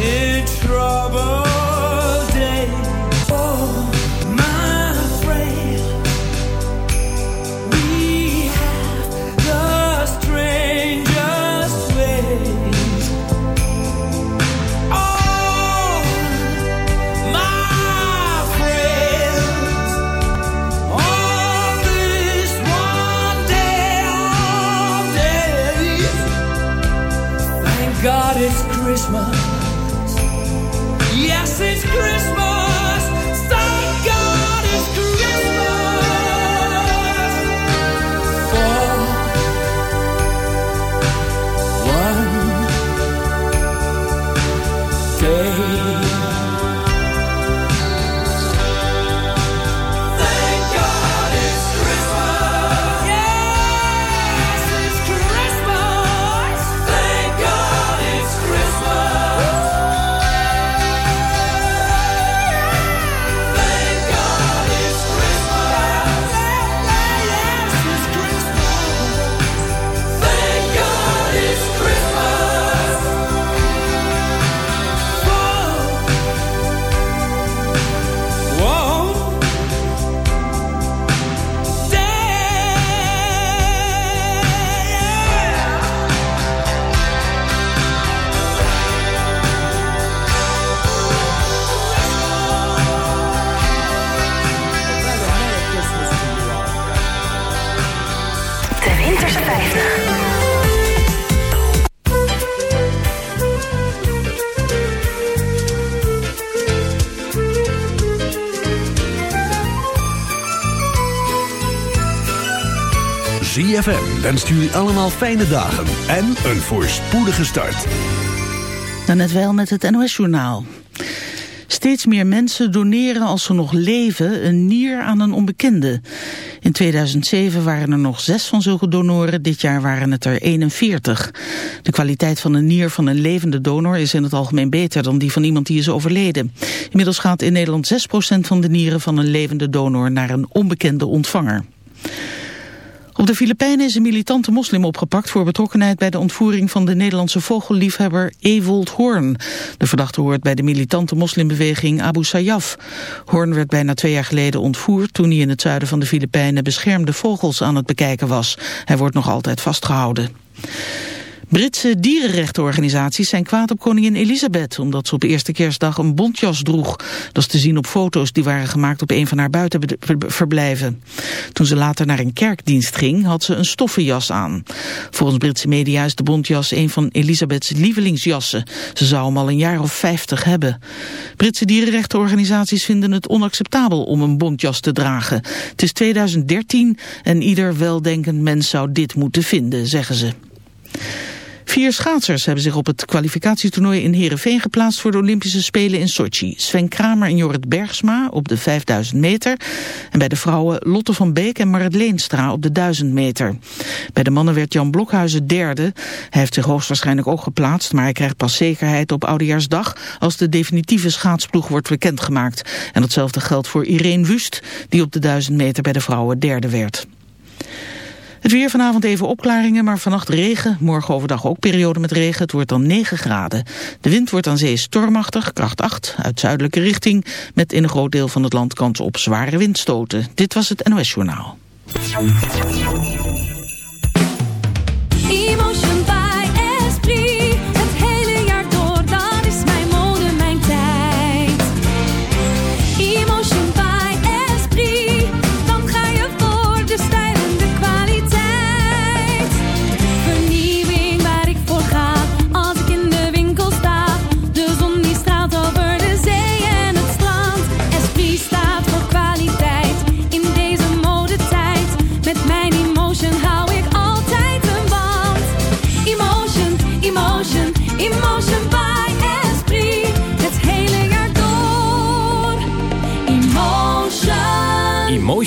in troubled ZFM wenst jullie allemaal fijne dagen en een voorspoedige start. Dan net wel met het NOS-journaal. Steeds meer mensen doneren als ze nog leven een nier aan een onbekende. In 2007 waren er nog zes van zulke donoren, dit jaar waren het er 41. De kwaliteit van een nier van een levende donor is in het algemeen beter dan die van iemand die is overleden. Inmiddels gaat in Nederland 6% van de nieren van een levende donor naar een onbekende ontvanger. Op de Filipijnen is een militante moslim opgepakt voor betrokkenheid bij de ontvoering van de Nederlandse vogelliefhebber Ewold Hoorn. De verdachte hoort bij de militante moslimbeweging Abu Sayyaf. Hoorn werd bijna twee jaar geleden ontvoerd toen hij in het zuiden van de Filipijnen beschermde vogels aan het bekijken was. Hij wordt nog altijd vastgehouden. Britse dierenrechtenorganisaties zijn kwaad op koningin Elisabeth... omdat ze op eerste kerstdag een bontjas droeg. Dat is te zien op foto's die waren gemaakt op een van haar buitenverblijven. Toen ze later naar een kerkdienst ging, had ze een stoffen jas aan. Volgens Britse media is de bontjas een van Elisabeths lievelingsjassen. Ze zou hem al een jaar of vijftig hebben. Britse dierenrechtenorganisaties vinden het onacceptabel om een bontjas te dragen. Het is 2013 en ieder weldenkend mens zou dit moeten vinden, zeggen ze. Vier schaatsers hebben zich op het kwalificatietoernooi in Heerenveen geplaatst voor de Olympische Spelen in Sochi. Sven Kramer en Jorrit Bergsma op de 5000 meter. En bij de vrouwen Lotte van Beek en Marit Leenstra op de 1000 meter. Bij de mannen werd Jan Blokhuizen derde. Hij heeft zich hoogstwaarschijnlijk ook geplaatst, maar hij krijgt pas zekerheid op Oudejaarsdag als de definitieve schaatsploeg wordt bekendgemaakt. En datzelfde geldt voor Irene Wust, die op de 1000 meter bij de vrouwen derde werd. Het weer vanavond even opklaringen, maar vannacht regen. Morgen overdag ook periode met regen. Het wordt dan 9 graden. De wind wordt aan zee stormachtig, kracht 8, uit zuidelijke richting. Met in een groot deel van het land kans op zware windstoten. Dit was het NOS Journaal.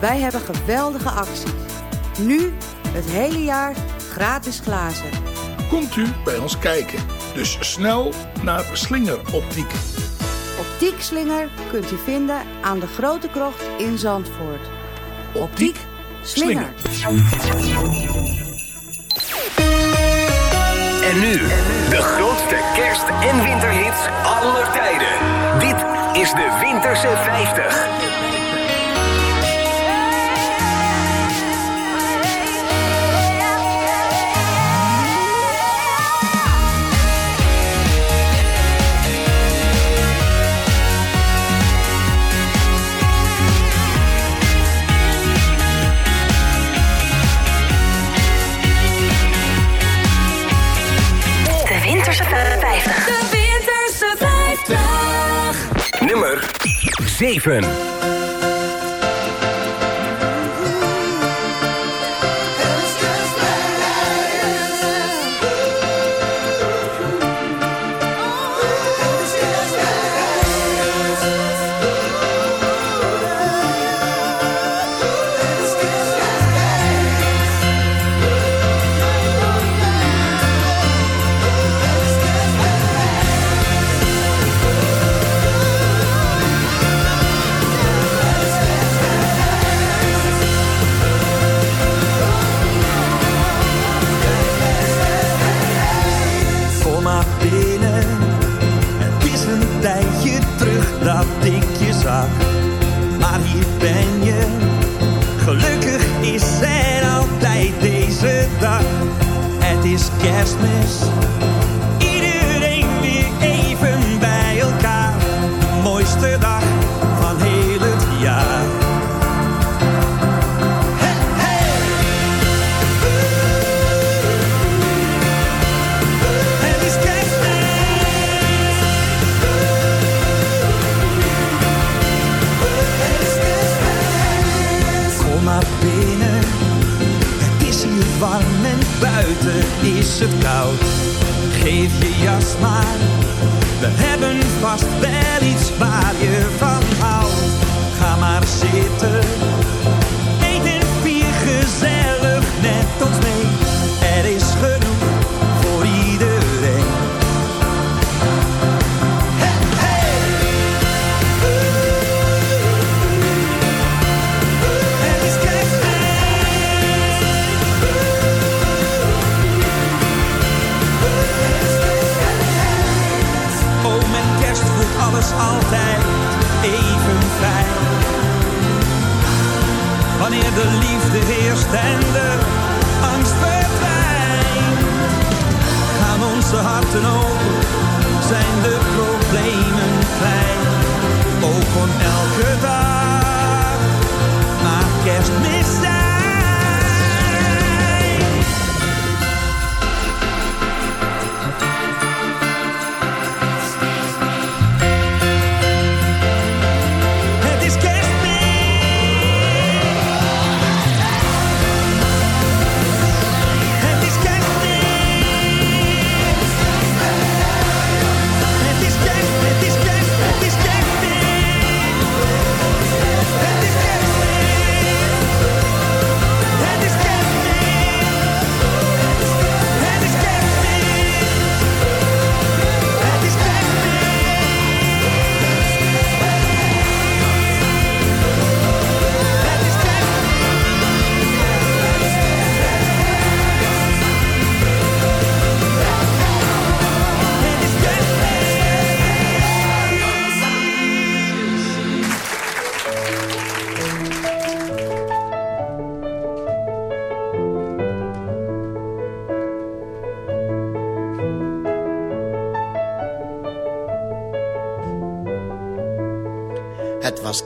Wij hebben geweldige acties. Nu het hele jaar gratis glazen. Komt u bij ons kijken. Dus snel naar Slinger Optiek. Optiek slinger kunt u vinden aan de Grote Krocht in Zandvoort. Optiek slinger. En nu, de grootste kerst- en winterhits aller tijden. Dit is de Winterse 50. Winterse 50. De Winterse 50. Nummer 7. De liefde heerst en de angst verdwijnt. Gaan onze harten open, zijn de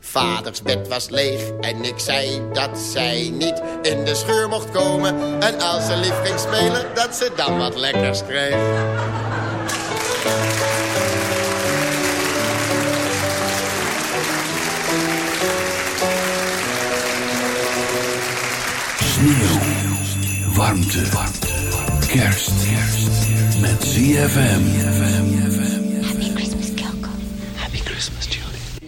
Vaders bed was leeg en ik zei dat zij niet in de scheur mocht komen. En als ze lief ging spelen, dat ze dan wat lekkers kreeg. Sneeuw, warmte, kerst, met ZFM.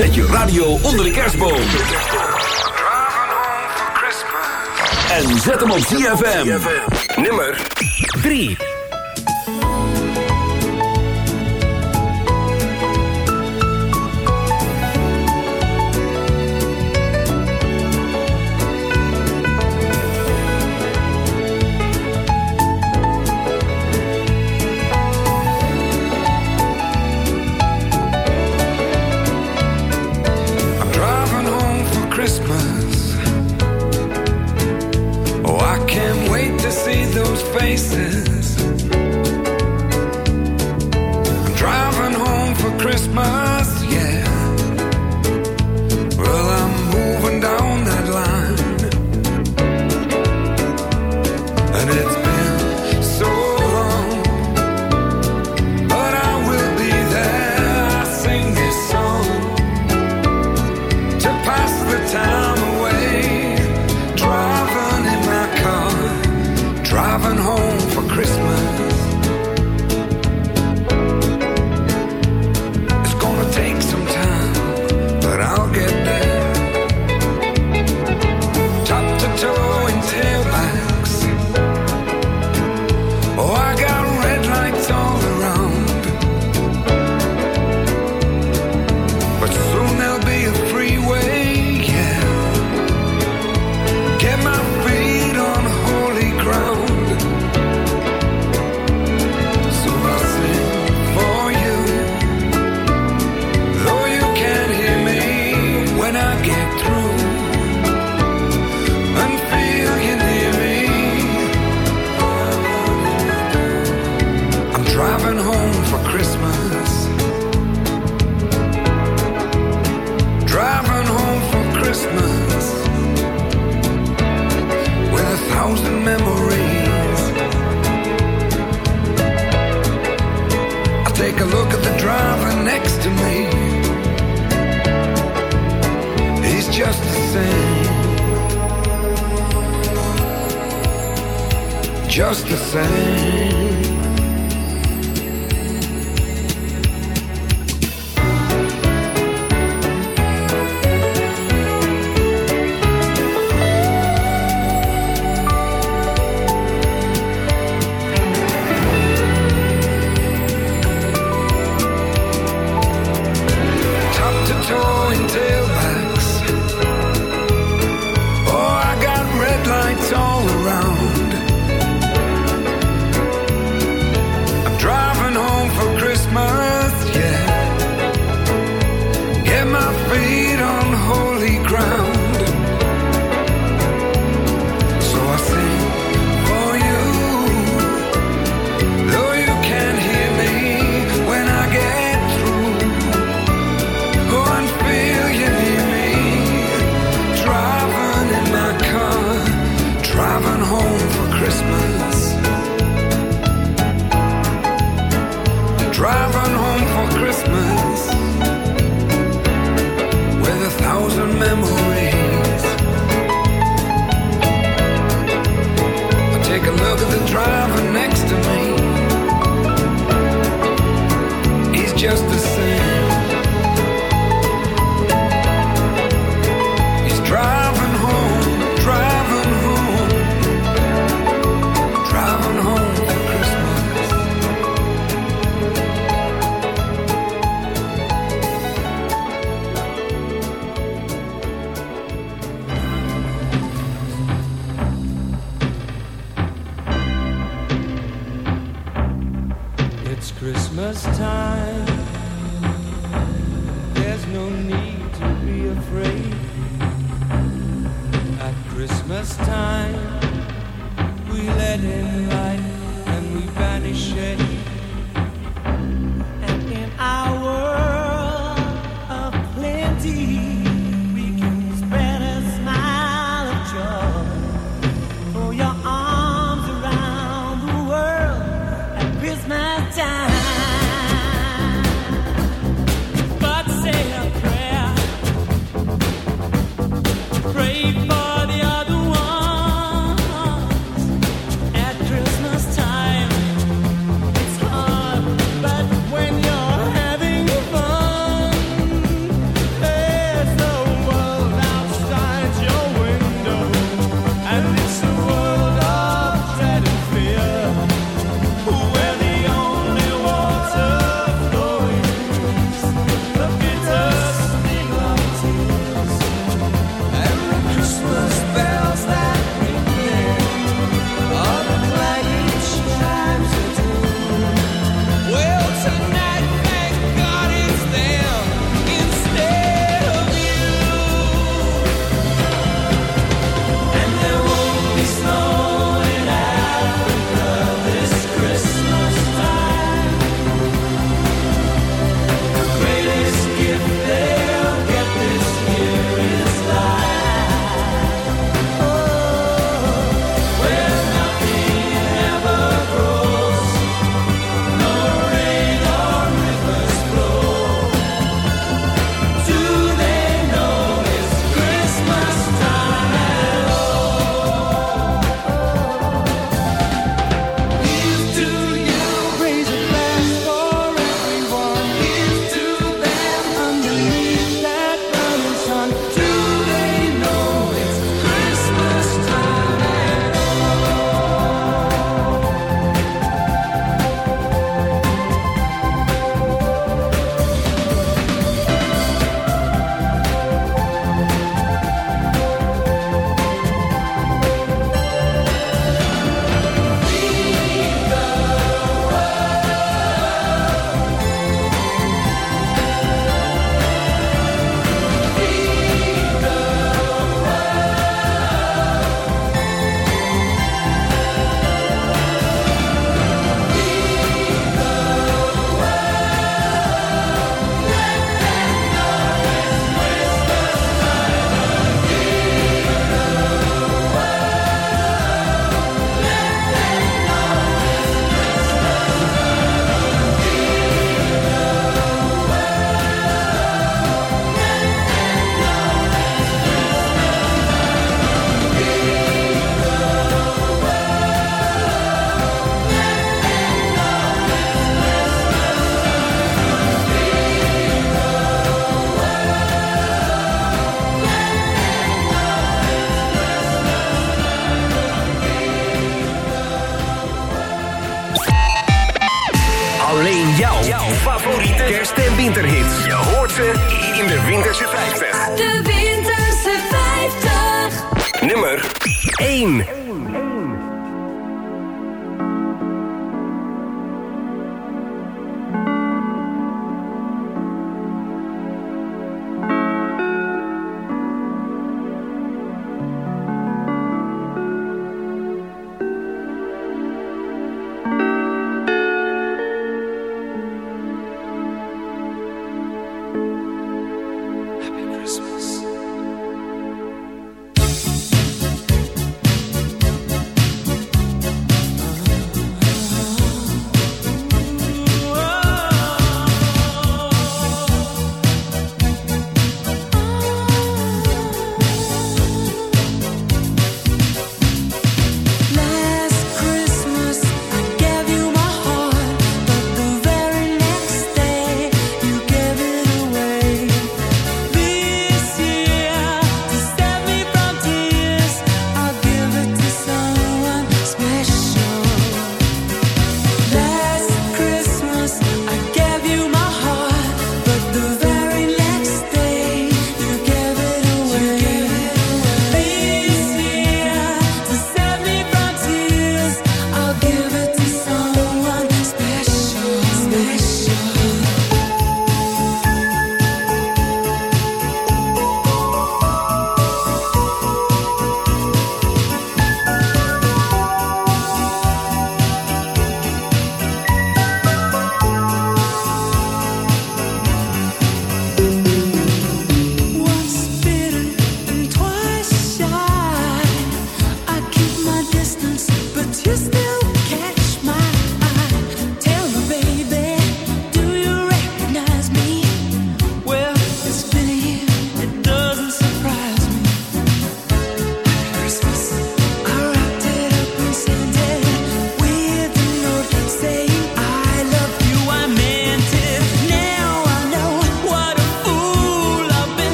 Zet je radio onder de kerstboom. En zet hem op ZFM. Nummer 3.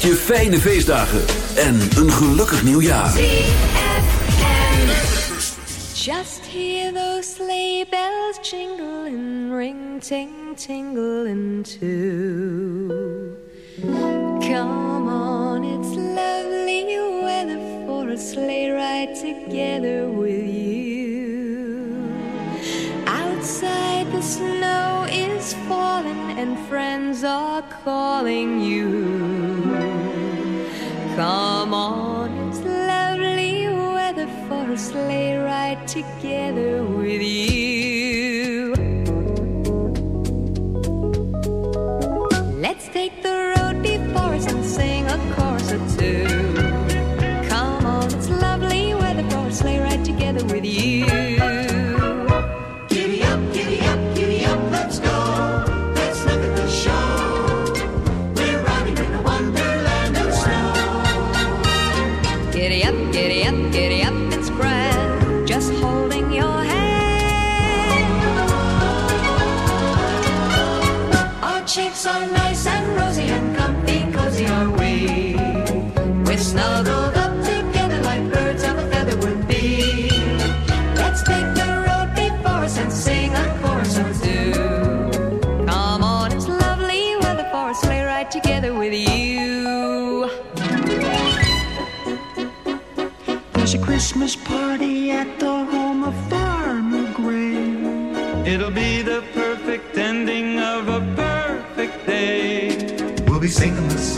Je fijne feestdagen en een gelukkig nieuwjaar. Just hear those sleigh bells jingle and ring ting tingle too. Come on, it's lovely weather for a sleigh ride together with you. Outside the snow is falling and friends are calling you. song.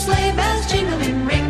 sleigh bells jingling, ring.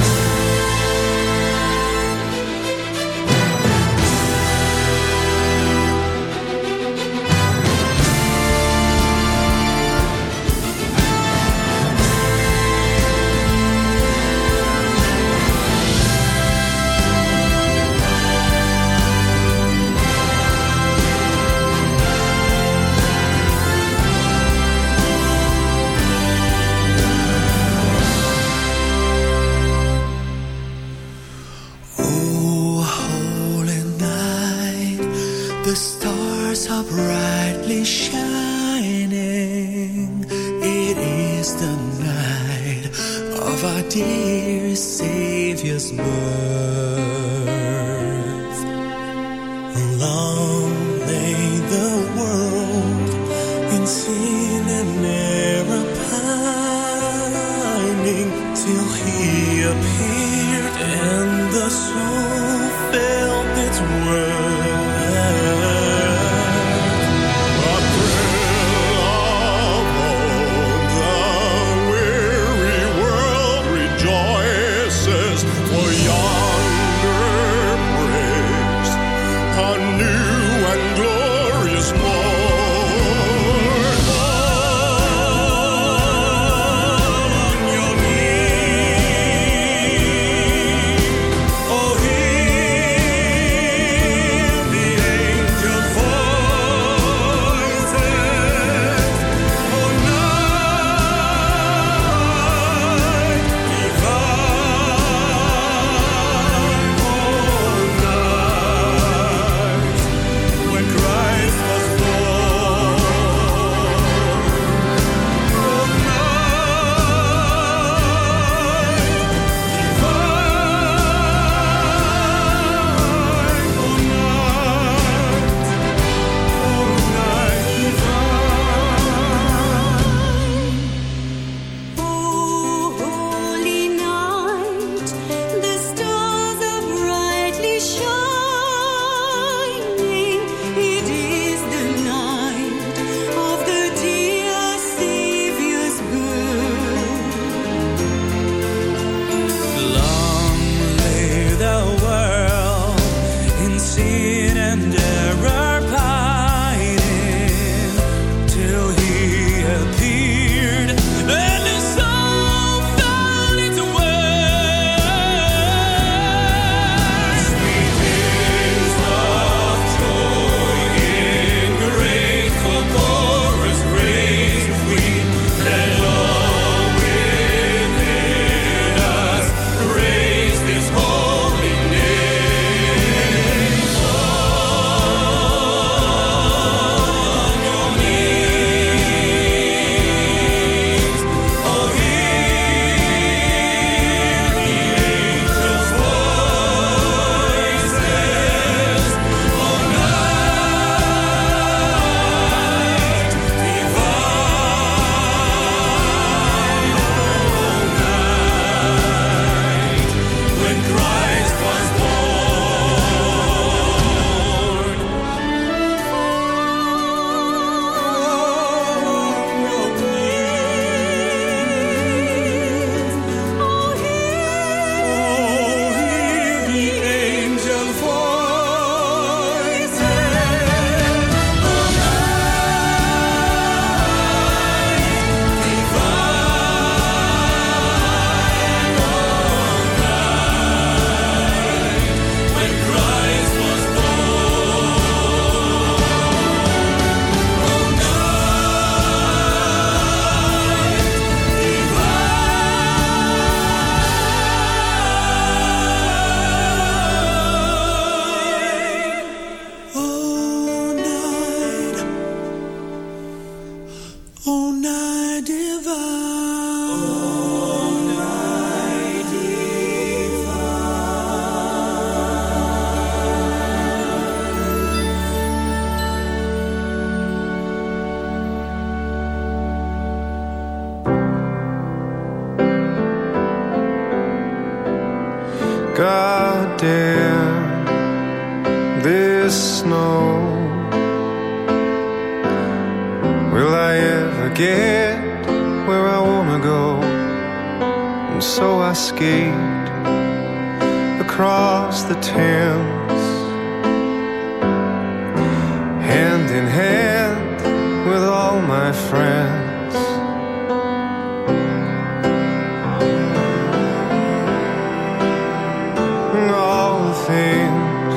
Things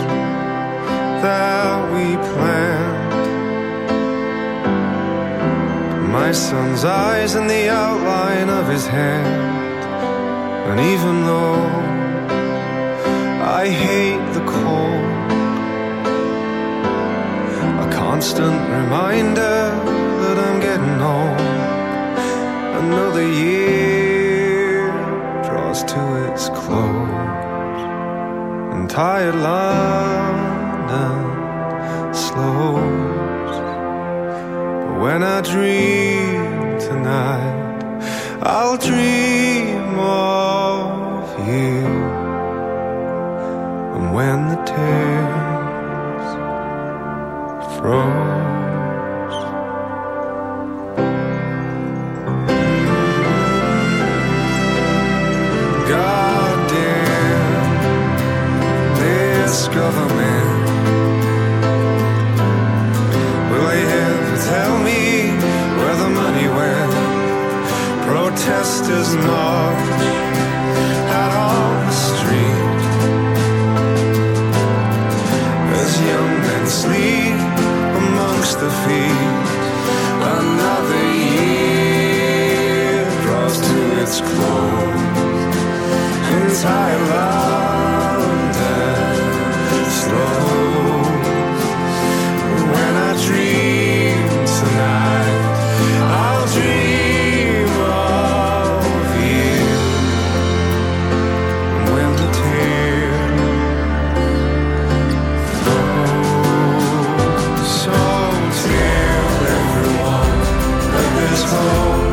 that we planned. My son's eyes and the outline of his hand. And even though I hate the cold, a constant reminder that I'm getting old. Another year draws to its close, tired London slows. But when I dream tonight, I'll dream of you. And when the tears froze, returns home.